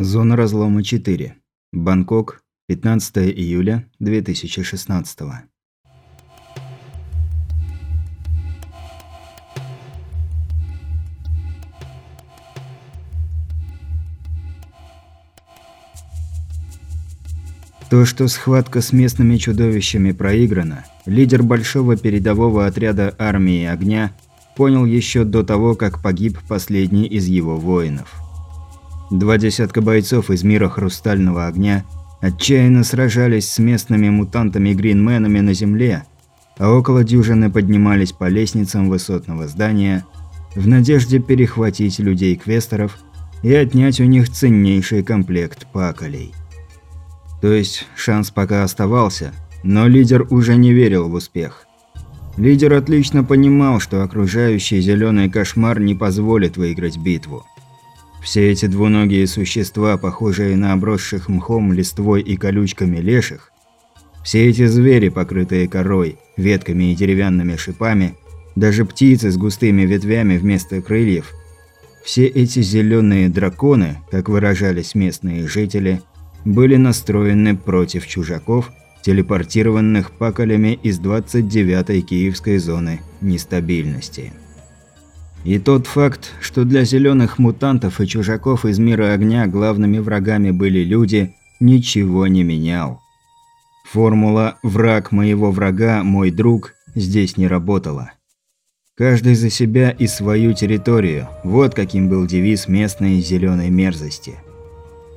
Зона разлома 4. Бангкок, 15 июля 2016 То, что схватка с местными чудовищами проиграна, лидер большого передового отряда армии огня понял еще до того, как погиб последний из его воинов. Два десятка бойцов из мира Хрустального Огня отчаянно сражались с местными мутантами-гринменами на земле, а около дюжины поднимались по лестницам высотного здания в надежде перехватить людей-квесторов и отнять у них ценнейший комплект паколей. То есть шанс пока оставался, но лидер уже не верил в успех. Лидер отлично понимал, что окружающий зеленый кошмар не позволит выиграть битву. Все эти двуногие существа, похожие на обросших мхом, листвой и колючками леших, все эти звери, покрытые корой, ветками и деревянными шипами, даже птицы с густыми ветвями вместо крыльев, все эти зеленые драконы, как выражались местные жители, были настроены против чужаков, телепортированных паколями из 29-й киевской зоны нестабильности. И тот факт, что для зеленых мутантов и чужаков из мира огня главными врагами были люди, ничего не менял. Формула «враг моего врага – мой друг» здесь не работала. Каждый за себя и свою территорию – вот каким был девиз местной зеленой мерзости.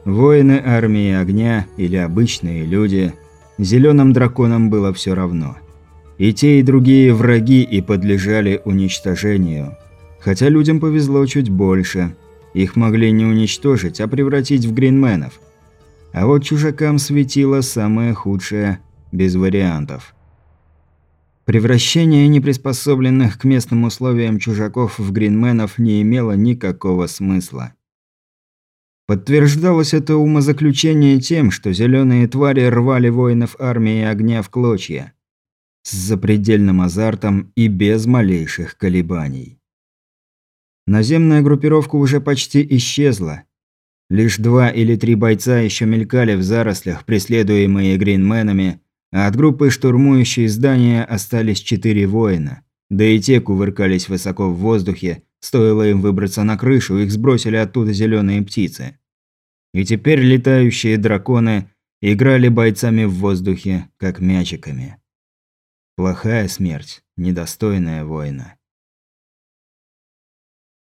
Воины армии огня или обычные люди – зеленым драконам было все равно. И те, и другие враги и подлежали уничтожению – Хотя людям повезло чуть больше. Их могли не уничтожить, а превратить в гринменов. А вот чужакам светило самое худшее, без вариантов. Превращение неприспособленных к местным условиям чужаков в гринменов не имело никакого смысла. Подтверждалось это умозаключение тем, что зеленые твари рвали воинов армии огня в клочья. С запредельным азартом и без малейших колебаний. Наземная группировка уже почти исчезла. Лишь два или три бойца еще мелькали в зарослях, преследуемые гринменами, а от группы штурмующей здания остались четыре воина. Да и те кувыркались высоко в воздухе, стоило им выбраться на крышу, их сбросили оттуда зеленые птицы. И теперь летающие драконы играли бойцами в воздухе, как мячиками. Плохая смерть, недостойная воина.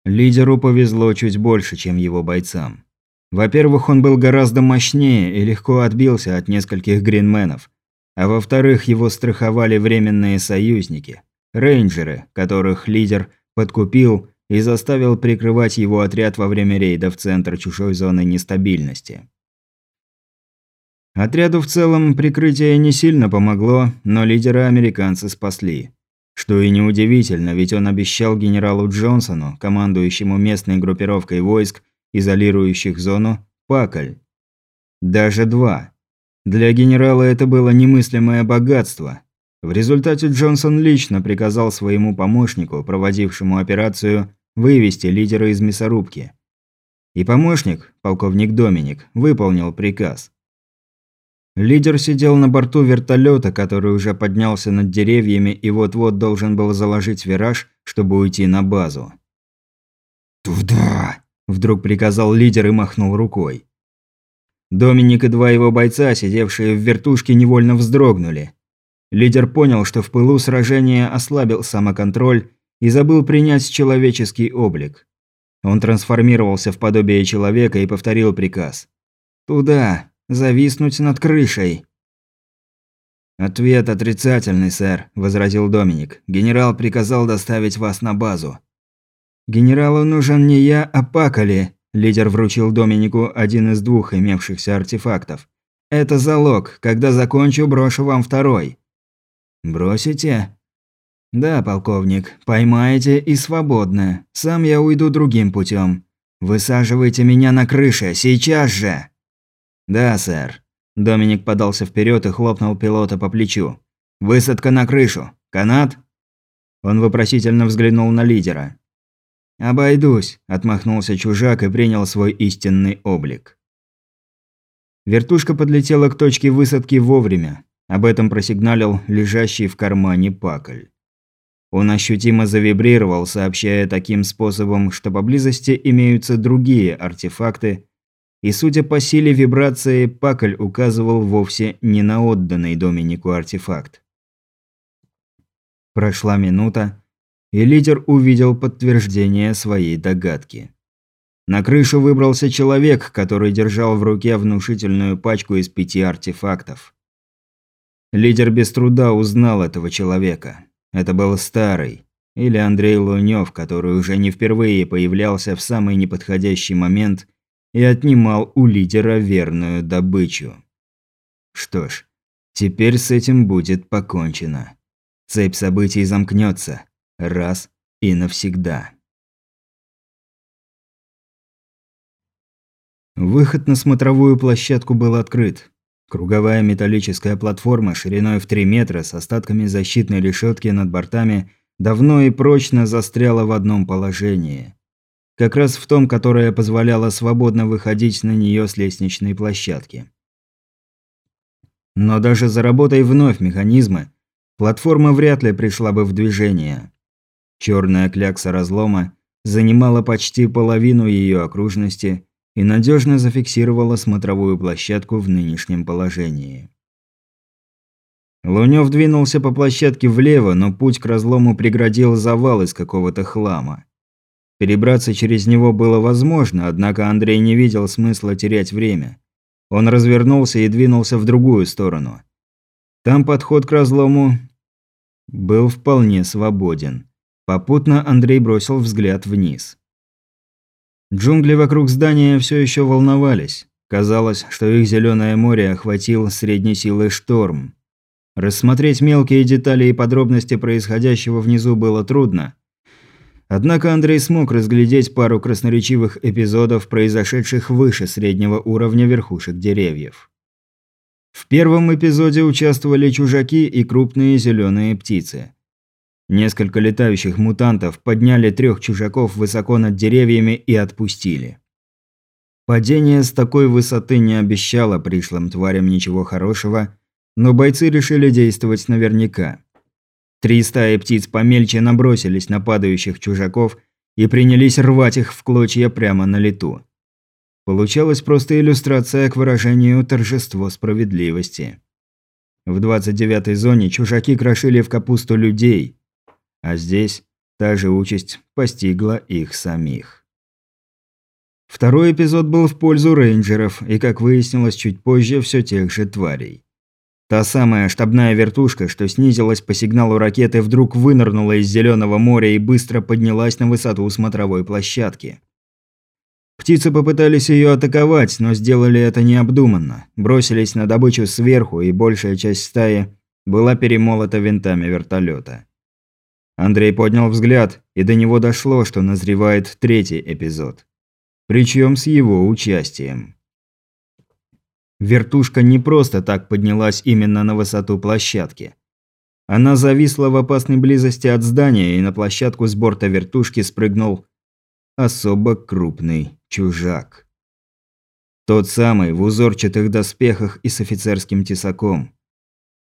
Лидеру повезло чуть больше, чем его бойцам. Во-первых, он был гораздо мощнее и легко отбился от нескольких гринменов. А во-вторых, его страховали временные союзники – рейнджеры, которых лидер подкупил и заставил прикрывать его отряд во время рейда в центр чужой зоны нестабильности. Отряду в целом прикрытие не сильно помогло, но лидера американцы спасли. Что и неудивительно, ведь он обещал генералу Джонсону, командующему местной группировкой войск, изолирующих зону, паколь. Даже два. Для генерала это было немыслимое богатство. В результате Джонсон лично приказал своему помощнику, проводившему операцию, вывести лидера из мясорубки. И помощник, полковник Доминик, выполнил приказ. Лидер сидел на борту вертолета, который уже поднялся над деревьями и вот-вот должен был заложить вираж, чтобы уйти на базу. «Туда!» – вдруг приказал лидер и махнул рукой. Доминик и два его бойца, сидевшие в вертушке, невольно вздрогнули. Лидер понял, что в пылу сражения ослабил самоконтроль и забыл принять человеческий облик. Он трансформировался в подобие человека и повторил приказ. «Туда! Зависнуть над крышей. «Ответ отрицательный, сэр», – возразил Доминик. «Генерал приказал доставить вас на базу». «Генералу нужен не я, а Пакали», – лидер вручил Доминику один из двух имевшихся артефактов. «Это залог. Когда закончу, брошу вам второй». «Бросите?» «Да, полковник. Поймаете и свободно. Сам я уйду другим путем. Высаживайте меня на крыше, сейчас же!» «Да, сэр». Доминик подался вперед и хлопнул пилота по плечу. «Высадка на крышу. Канат?» Он вопросительно взглянул на лидера. «Обойдусь», – отмахнулся чужак и принял свой истинный облик. Вертушка подлетела к точке высадки вовремя. Об этом просигналил лежащий в кармане пакль. Он ощутимо завибрировал, сообщая таким способом, что поблизости имеются другие артефакты, и судя по силе вибрации, пакль указывал вовсе не на отданный Доминику артефакт. Прошла минута, и лидер увидел подтверждение своей догадки. На крышу выбрался человек, который держал в руке внушительную пачку из пяти артефактов. Лидер без труда узнал этого человека. Это был старый, или Андрей Лунёв, который уже не впервые появлялся в самый неподходящий момент и отнимал у лидера верную добычу. Что ж, теперь с этим будет покончено. Цепь событий замкнется раз и навсегда. Выход на смотровую площадку был открыт. Круговая металлическая платформа шириной в 3 метра с остатками защитной решетки над бортами давно и прочно застряла в одном положении. Как раз в том, которое позволяло свободно выходить на нее с лестничной площадки. Но даже за работой вновь механизмы, платформа вряд ли пришла бы в движение. Черная клякса разлома занимала почти половину ее окружности и надежно зафиксировала смотровую площадку в нынешнем положении. Лунёв двинулся по площадке влево, но путь к разлому преградил завал из какого-то хлама. Перебраться через него было возможно, однако Андрей не видел смысла терять время. Он развернулся и двинулся в другую сторону. Там подход к разлому был вполне свободен. Попутно Андрей бросил взгляд вниз. Джунгли вокруг здания все еще волновались. Казалось, что их зеленое море охватил средней силы шторм. Рассмотреть мелкие детали и подробности происходящего внизу было трудно. Однако Андрей смог разглядеть пару красноречивых эпизодов, произошедших выше среднего уровня верхушек деревьев. В первом эпизоде участвовали чужаки и крупные зеленые птицы. Несколько летающих мутантов подняли трех чужаков высоко над деревьями и отпустили. Падение с такой высоты не обещало пришлым тварям ничего хорошего, но бойцы решили действовать наверняка. Три стаи птиц помельче набросились на падающих чужаков и принялись рвать их в клочья прямо на лету. Получалась просто иллюстрация к выражению торжество справедливости. В 29-й зоне чужаки крошили в капусту людей, а здесь та же участь постигла их самих. Второй эпизод был в пользу рейнджеров и, как выяснилось чуть позже, все тех же тварей. Та самая штабная вертушка, что снизилась по сигналу ракеты, вдруг вынырнула из Зеленого моря и быстро поднялась на высоту смотровой площадки. Птицы попытались ее атаковать, но сделали это необдуманно. Бросились на добычу сверху, и большая часть стаи была перемолота винтами вертолета. Андрей поднял взгляд, и до него дошло, что назревает третий эпизод. Причем с его участием. Вертушка не просто так поднялась именно на высоту площадки. Она зависла в опасной близости от здания, и на площадку с борта вертушки спрыгнул особо крупный чужак. Тот самый, в узорчатых доспехах и с офицерским тесаком.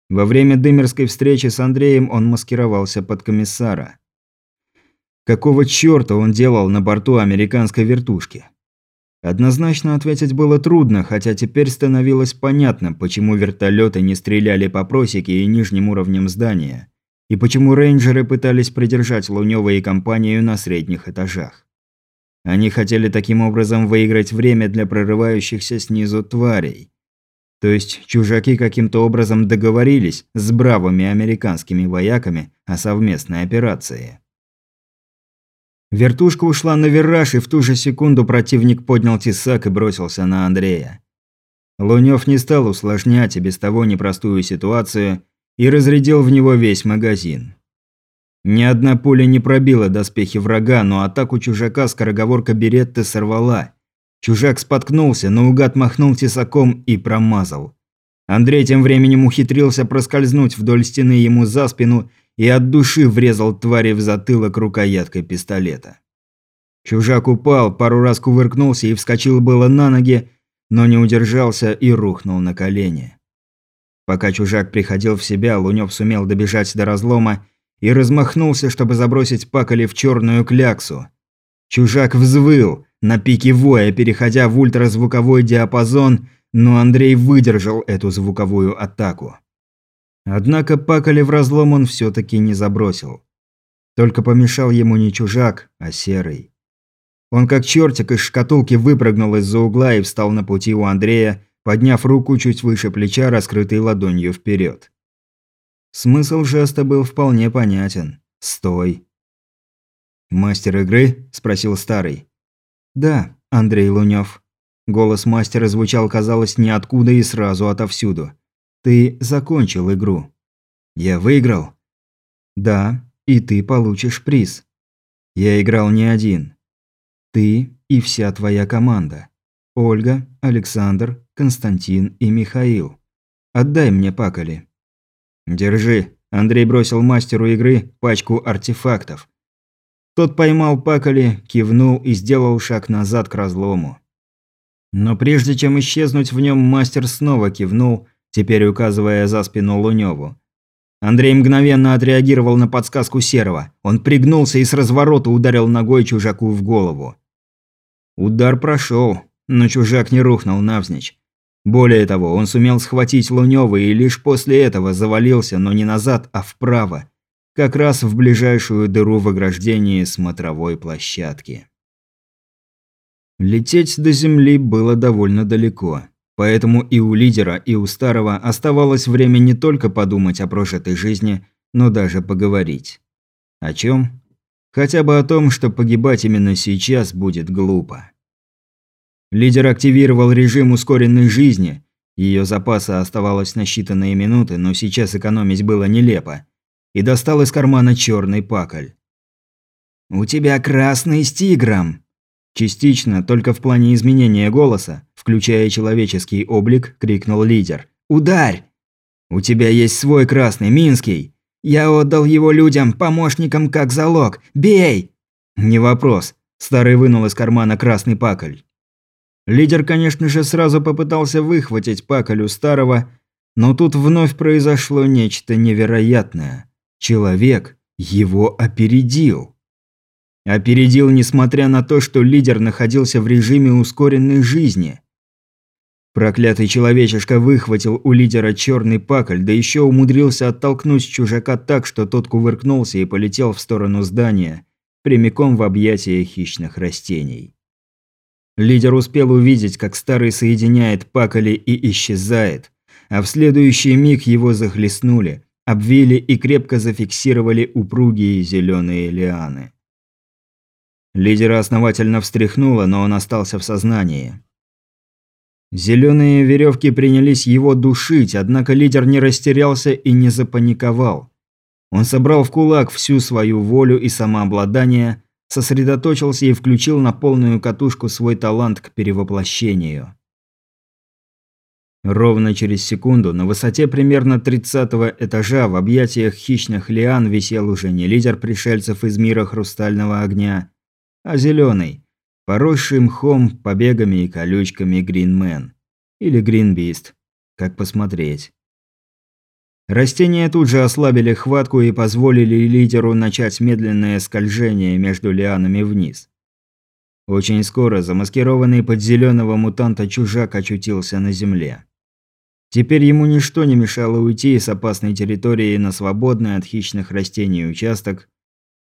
Во время дымерской встречи с Андреем он маскировался под комиссара. Какого чёрта он делал на борту американской вертушки? Однозначно ответить было трудно, хотя теперь становилось понятно, почему вертолеты не стреляли по просеке и нижним уровням здания, и почему рейнджеры пытались придержать Лунёва и компанию на средних этажах. Они хотели таким образом выиграть время для прорывающихся снизу тварей. То есть чужаки каким-то образом договорились с бравыми американскими вояками о совместной операции. Вертушка ушла на вираж, и в ту же секунду противник поднял тесак и бросился на Андрея. Лунёв не стал усложнять и без того непростую ситуацию и разрядил в него весь магазин. Ни одна пуля не пробила доспехи врага, но атаку чужака скороговорка Беретты сорвала, Чужак споткнулся, но угад махнул тесаком и промазал. Андрей тем временем ухитрился проскользнуть вдоль стены ему за спину и от души врезал твари в затылок рукояткой пистолета. Чужак упал, пару раз кувыркнулся и вскочил было на ноги, но не удержался и рухнул на колени. Пока чужак приходил в себя, Лунёв сумел добежать до разлома и размахнулся, чтобы забросить Пакали в черную кляксу. Чужак взвыл, на пике воя, переходя в ультразвуковой диапазон, но Андрей выдержал эту звуковую атаку. Однако Пакали в разлом он все-таки не забросил. Только помешал ему не чужак, а серый. Он как чертик из шкатулки выпрыгнул из-за угла и встал на пути у Андрея, подняв руку чуть выше плеча, раскрытой ладонью вперед. Смысл жеста был вполне понятен. «Стой!» «Мастер игры?» – спросил старый. «Да, Андрей Лунёв». Голос мастера звучал, казалось, ниоткуда и сразу отовсюду. «Ты закончил игру». «Я выиграл?» «Да, и ты получишь приз». «Я играл не один. Ты и вся твоя команда. Ольга, Александр, Константин и Михаил. Отдай мне пакали». «Держи». Андрей бросил мастеру игры пачку артефактов. Тот поймал пакали, кивнул и сделал шаг назад к разлому. Но прежде чем исчезнуть в нем, мастер снова кивнул, теперь указывая за спину Лунёву. Андрей мгновенно отреагировал на подсказку Серого. Он пригнулся и с разворота ударил ногой чужаку в голову. Удар прошел, но чужак не рухнул навзничь. Более того, он сумел схватить Лунёва и лишь после этого завалился, но не назад, а вправо, как раз в ближайшую дыру в ограждении смотровой площадки. Лететь до земли было довольно далеко, поэтому и у лидера, и у старого оставалось время не только подумать о прожитой жизни, но даже поговорить. О чем? Хотя бы о том, что погибать именно сейчас будет глупо. Лидер активировал режим ускоренной жизни. Ее запаса оставалось на считанные минуты, но сейчас экономить было нелепо. И достал из кармана черный паколь. «У тебя красный с тигром!» Частично, только в плане изменения голоса, включая человеческий облик, крикнул лидер. «Ударь! У тебя есть свой красный, Минский! Я отдал его людям, помощникам, как залог! Бей!» «Не вопрос!» Старый вынул из кармана красный паколь. Лидер, конечно же, сразу попытался выхватить паколь у старого, но тут вновь произошло нечто невероятное. Человек его опередил. Опередил, несмотря на то, что лидер находился в режиме ускоренной жизни. Проклятый человечишка выхватил у лидера черный паколь, да еще умудрился оттолкнуть чужака так, что тот кувыркнулся и полетел в сторону здания, прямиком в объятия хищных растений. Лидер успел увидеть, как старый соединяет пакали и исчезает, а в следующий миг его захлестнули, обвили и крепко зафиксировали упругие зеленые лианы. Лидера основательно встряхнуло, но он остался в сознании. Зеленые веревки принялись его душить, однако лидер не растерялся и не запаниковал. Он собрал в кулак всю свою волю и самообладание, сосредоточился и включил на полную катушку свой талант к перевоплощению. Ровно через секунду на высоте примерно 30 этажа в объятиях хищных лиан висел уже не лидер пришельцев из мира хрустального огня, а зеленый, поросший мхом, побегами и колючками Гринмен. Или Гринбист, как посмотреть. Растения тут же ослабили хватку и позволили лидеру начать медленное скольжение между лианами вниз. Очень скоро замаскированный под зеленого мутанта чужак очутился на земле. Теперь ему ничто не мешало уйти с опасной территории на свободный от хищных растений участок,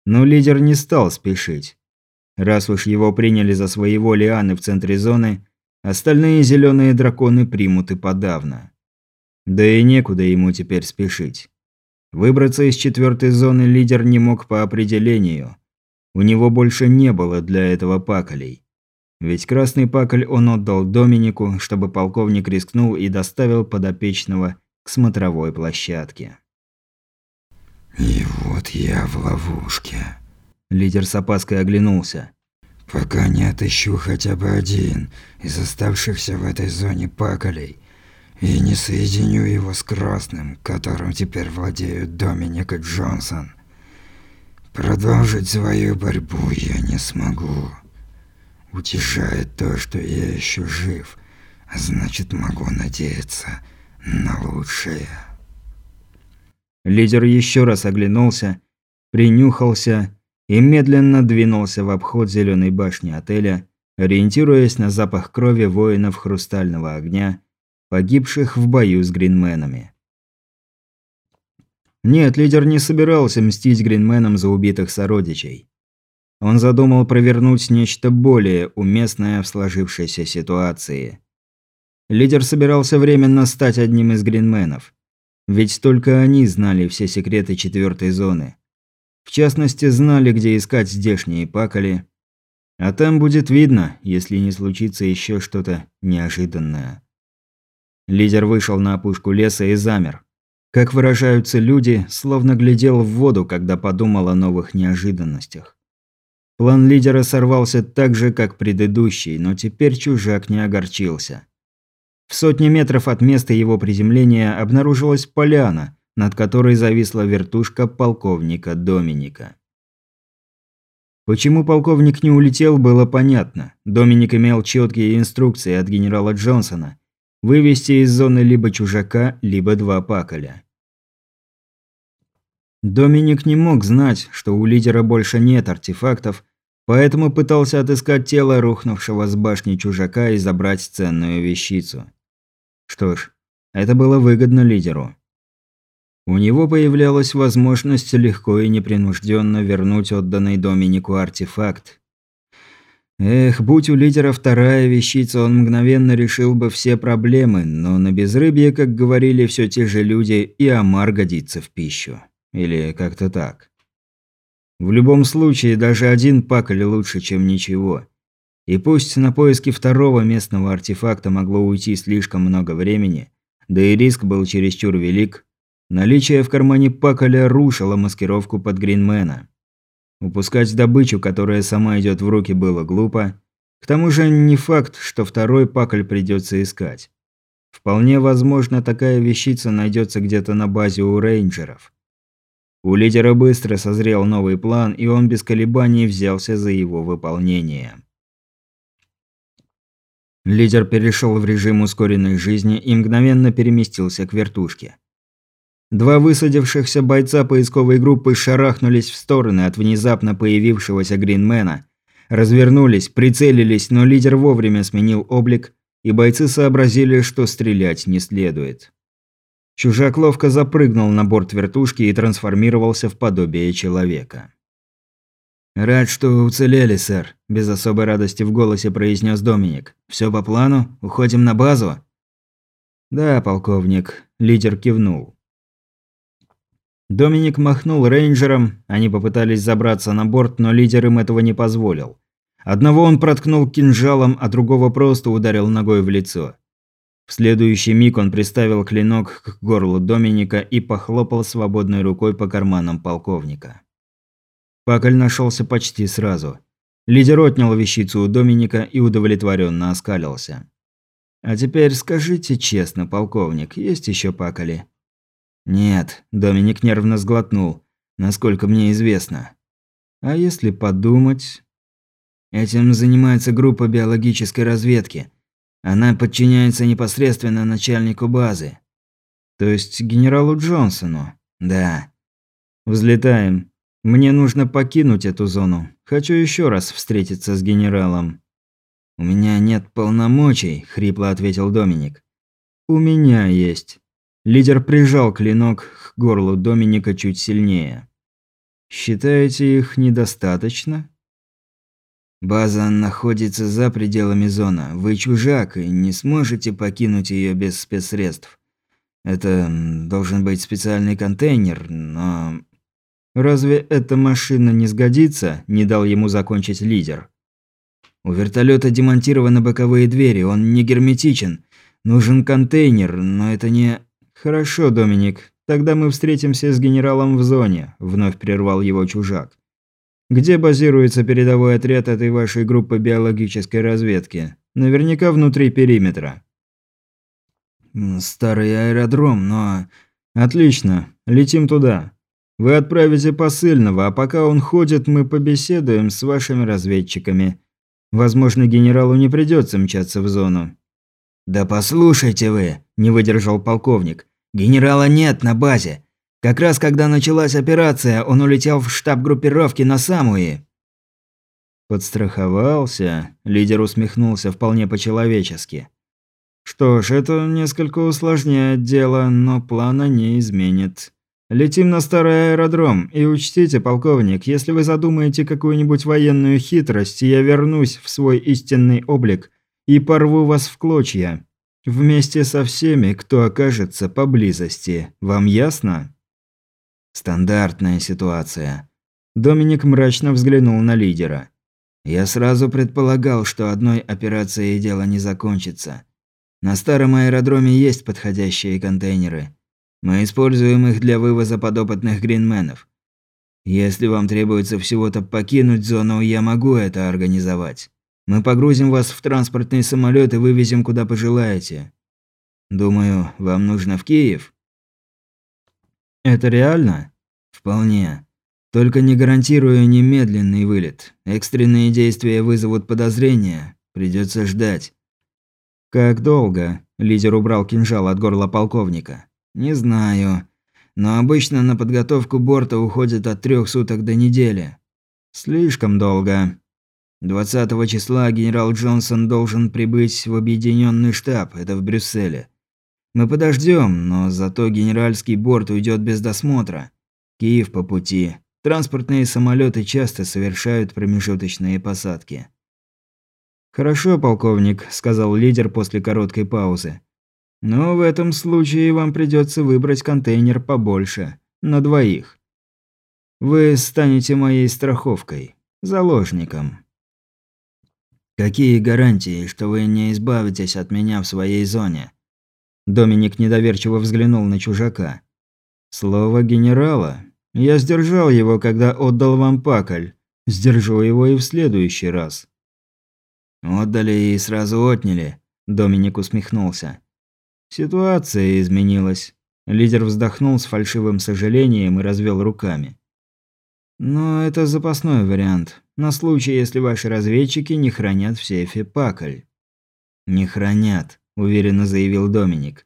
но лидер не стал спешить. Раз уж его приняли за своего лианы в центре зоны, остальные зеленые драконы примут и подавно. Да и некуда ему теперь спешить. Выбраться из четвертой зоны лидер не мог по определению. У него больше не было для этого паколей. Ведь красный паколь он отдал Доминику, чтобы полковник рискнул и доставил подопечного к смотровой площадке. «И вот я в ловушке». Лидер с опаской оглянулся. «Пока не отыщу хотя бы один из оставшихся в этой зоне паколей, и не соединю его с Красным, которым теперь владеют Доминик и Джонсон. Продолжить свою борьбу я не смогу. Утешает то, что я еще жив, Значит, могу надеяться на лучшее. Лидер еще раз оглянулся, принюхался и медленно двинулся в обход зеленой башни отеля, ориентируясь на запах крови воинов Хрустального огня, погибших в бою с гринменами. Нет, лидер не собирался мстить гринменам за убитых сородичей. Он задумал провернуть нечто более уместное в сложившейся ситуации. Лидер собирался временно стать одним из гринменов. Ведь только они знали все секреты четвертой зоны. В частности, знали, где искать здешние пакали. А там будет видно, если не случится еще что-то неожиданное. Лидер вышел на опушку леса и замер. Как выражаются люди, словно глядел в воду, когда подумал о новых неожиданностях. План лидера сорвался так же, как предыдущий, но теперь чужак не огорчился. В сотне метров от места его приземления обнаружилась поляна, над которой зависла вертушка полковника Доминика. Почему полковник не улетел, было понятно. Доминик имел четкие инструкции от генерала Джонсона вывести из зоны либо чужака, либо два паколя. Доминик не мог знать, что у лидера больше нет артефактов, поэтому пытался отыскать тело рухнувшего с башни чужака и забрать ценную вещицу. Что ж, это было выгодно лидеру. У него появлялась возможность легко и непринужденно вернуть отданный Доминику артефакт, Эх, будь у лидера вторая вещица, он мгновенно решил бы все проблемы, но на безрыбье, как говорили все те же люди, и омар годится в пищу. Или как-то так. В любом случае, даже один паколь лучше, чем ничего. И пусть на поиски второго местного артефакта могло уйти слишком много времени, да и риск был чересчур велик, наличие в кармане паколя рушило маскировку под Гринмена. Упускать добычу, которая сама идет в руки, было глупо. К тому же не факт, что второй пакль придется искать. Вполне возможно, такая вещица найдется где-то на базе у рейнджеров. У лидера быстро созрел новый план, и он без колебаний взялся за его выполнение. Лидер перешел в режим ускоренной жизни и мгновенно переместился к вертушке. Два высадившихся бойца поисковой группы шарахнулись в стороны от внезапно появившегося Гринмена. Развернулись, прицелились, но лидер вовремя сменил облик, и бойцы сообразили, что стрелять не следует. Чужак ловко запрыгнул на борт вертушки и трансформировался в подобие человека. «Рад, что уцелели, сэр», – без особой радости в голосе произнес Доминик. «Все по плану? Уходим на базу?» «Да, полковник», – лидер кивнул. Доминик махнул рейнджером, они попытались забраться на борт, но лидер им этого не позволил. Одного он проткнул кинжалом, а другого просто ударил ногой в лицо. В следующий миг он приставил клинок к горлу Доминика и похлопал свободной рукой по карманам полковника. Пакль нашелся почти сразу. Лидер отнял вещицу у Доминика и удовлетворенно оскалился. «А теперь скажите честно, полковник, есть еще пакали?» «Нет», – Доминик нервно сглотнул, – «насколько мне известно». «А если подумать?» «Этим занимается группа биологической разведки. Она подчиняется непосредственно начальнику базы». «То есть генералу Джонсону?» «Да». «Взлетаем. Мне нужно покинуть эту зону. Хочу еще раз встретиться с генералом». «У меня нет полномочий», – хрипло ответил Доминик. «У меня есть». Лидер прижал клинок к горлу Доминика чуть сильнее. «Считаете их недостаточно?» «База находится за пределами зоны. Вы чужак и не сможете покинуть ее без спецсредств. Это должен быть специальный контейнер, но...» «Разве эта машина не сгодится?» – не дал ему закончить лидер. «У вертолета демонтированы боковые двери, он не герметичен. Нужен контейнер, но это не...» «Хорошо, Доминик, тогда мы встретимся с генералом в зоне», – вновь прервал его чужак. «Где базируется передовой отряд этой вашей группы биологической разведки? Наверняка внутри периметра». «Старый аэродром, но...» «Отлично, летим туда. Вы отправите посыльного, а пока он ходит, мы побеседуем с вашими разведчиками. Возможно, генералу не придется мчаться в зону. «Да послушайте вы», – не выдержал полковник. «Генерала нет на базе. Как раз когда началась операция, он улетел в штаб группировки на Самуи». Подстраховался, лидер усмехнулся вполне по-человечески. Что ж, это несколько усложняет дело, но плана не изменит. Летим на старый аэродром, и учтите, полковник, если вы задумаете какую-нибудь военную хитрость, я вернусь в свой истинный облик и порву вас в клочья. Вместе со всеми, кто окажется поблизости. Вам ясно? Стандартная ситуация. Доминик мрачно взглянул на лидера. Я сразу предполагал, что одной операцией дело не закончится. На старом аэродроме есть подходящие контейнеры. Мы используем их для вывоза подопытных гринменов. Если вам требуется всего-то покинуть зону, я могу это организовать. Мы погрузим вас в транспортный самолет и вывезем куда пожелаете. Думаю, вам нужно в Киев? Это реально? Вполне. Только не гарантирую немедленный вылет. Экстренные действия вызовут подозрения. Придется ждать. «Как долго?» – лидер убрал кинжал от горла полковника. «Не знаю. Но обычно на подготовку борта уходит от трех суток до недели. Слишком долго. 20 числа генерал Джонсон должен прибыть в объединенный штаб, это в Брюсселе. Мы подождем, но зато генеральский борт уйдет без досмотра. Киев по пути. Транспортные самолеты часто совершают промежуточные посадки. «Хорошо, полковник», – сказал лидер после короткой паузы. «Но в этом случае вам придется выбрать контейнер побольше, на двоих. Вы станете моей страховкой, заложником». «Какие гарантии, что вы не избавитесь от меня в своей зоне?» Доминик недоверчиво взглянул на чужака. «Слово генерала. Я сдержал его, когда отдал вам паколь. Сдержу его и в следующий раз». «Отдали и сразу отняли», – Доминик усмехнулся. «Ситуация изменилась». Лидер вздохнул с фальшивым сожалением и развел руками. «Но это запасной вариант, на случай, если ваши разведчики не хранят в сейфе паколь». «Не хранят», – уверенно заявил Доминик.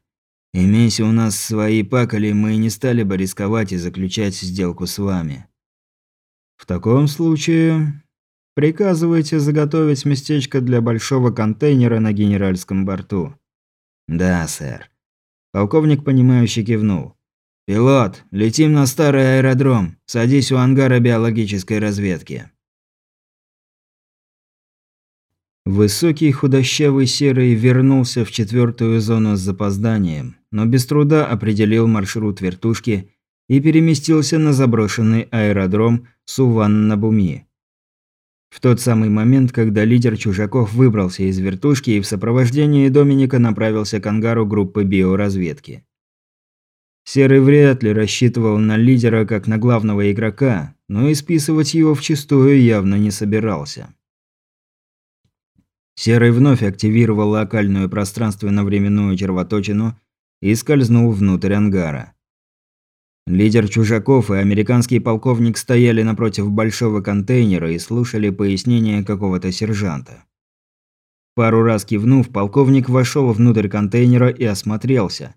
«Имейся у нас свои паколи, мы не стали бы рисковать и заключать сделку с вами». «В таком случае Приказывайте заготовить местечко для большого контейнера на генеральском борту. Да, сэр. Полковник, понимающе кивнул. «Пилот, летим на старый аэродром. Садись у ангара биологической разведки». Высокий худощавый серый вернулся в четвертую зону с запозданием, но без труда определил маршрут вертушки и переместился на заброшенный аэродром Суван-на-Буми. В тот самый момент, когда лидер чужаков выбрался из вертушки и в сопровождении Доминика направился к ангару группы биоразведки. Серый вряд ли рассчитывал на лидера как на главного игрока, но и списывать его вчистую явно не собирался. Серый вновь активировал локальную пространственно-временную червоточину и скользнул внутрь ангара. Лидер чужаков и американский полковник стояли напротив большого контейнера и слушали пояснения какого-то сержанта. Пару раз кивнув, полковник вошел внутрь контейнера и осмотрелся.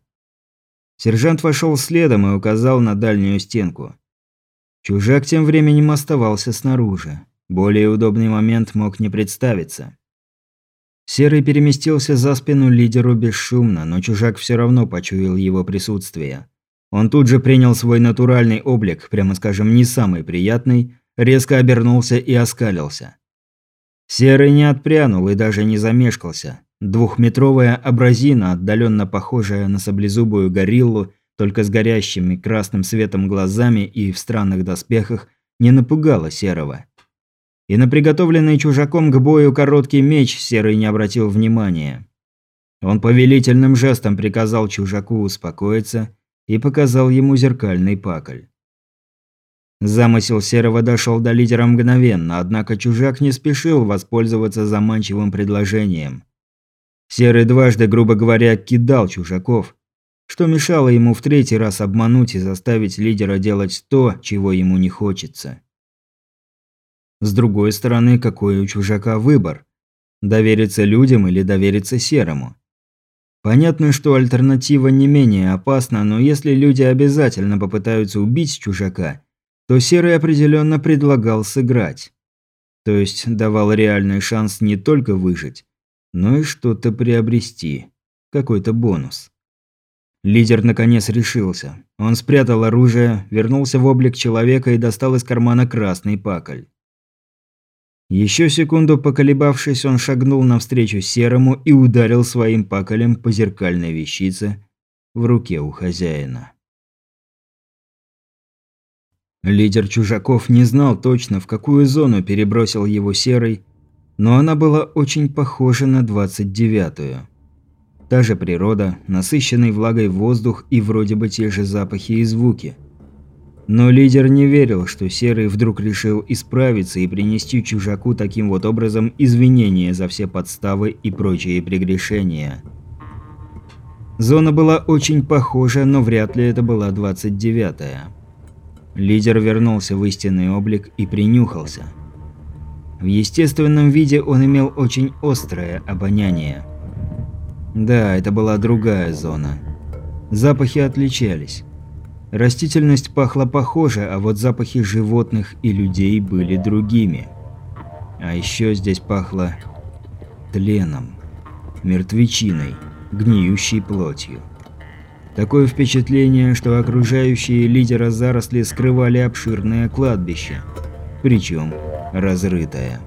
Сержант вошел следом и указал на дальнюю стенку. Чужак тем временем оставался снаружи. Более удобный момент мог не представиться. Серый переместился за спину лидеру бесшумно, но чужак все равно почуял его присутствие. Он тут же принял свой натуральный облик, прямо скажем, не самый приятный, резко обернулся и оскалился. Серый не отпрянул и даже не замешкался. Двухметровая абразина, отдаленно похожая на саблезубую гориллу, только с горящими красным светом глазами и в странных доспехах, не напугала Серого. И на приготовленный чужаком к бою короткий меч Серый не обратил внимания. Он повелительным жестом приказал чужаку успокоиться и показал ему зеркальный пакль. Замысел Серого дошел до лидера мгновенно, однако чужак не спешил воспользоваться заманчивым предложением. Серый дважды, грубо говоря, кидал чужаков, что мешало ему в третий раз обмануть и заставить лидера делать то, чего ему не хочется. С другой стороны, какой у чужака выбор? Довериться людям или довериться Серому? Понятно, что альтернатива не менее опасна, но если люди обязательно попытаются убить чужака, то Серый определенно предлагал сыграть. То есть давал реальный шанс не только выжить, но и что-то приобрести. Какой-то бонус. Лидер наконец решился. Он спрятал оружие, вернулся в облик человека и достал из кармана красный пакль. Еще секунду поколебавшись, он шагнул навстречу Серому и ударил своим паколем по зеркальной вещице в руке у хозяина. Лидер чужаков не знал точно, в какую зону перебросил его Серый, но она была очень похожа на 29-ю. Та же природа, насыщенный влагой воздух и вроде бы те же запахи и звуки – но лидер не верил, что Серый вдруг решил исправиться и принести чужаку таким вот образом извинения за все подставы и прочие прегрешения. Зона была очень похожа, но вряд ли это была 29-я. Лидер вернулся в истинный облик и принюхался. В естественном виде он имел очень острое обоняние. Да, это была другая зона. Запахи отличались. Растительность пахла похоже, а вот запахи животных и людей были другими. А еще здесь пахло тленом, мертвечиной, гниющей плотью. Такое впечатление, что окружающие лидера заросли скрывали обширное кладбище, причем разрытое.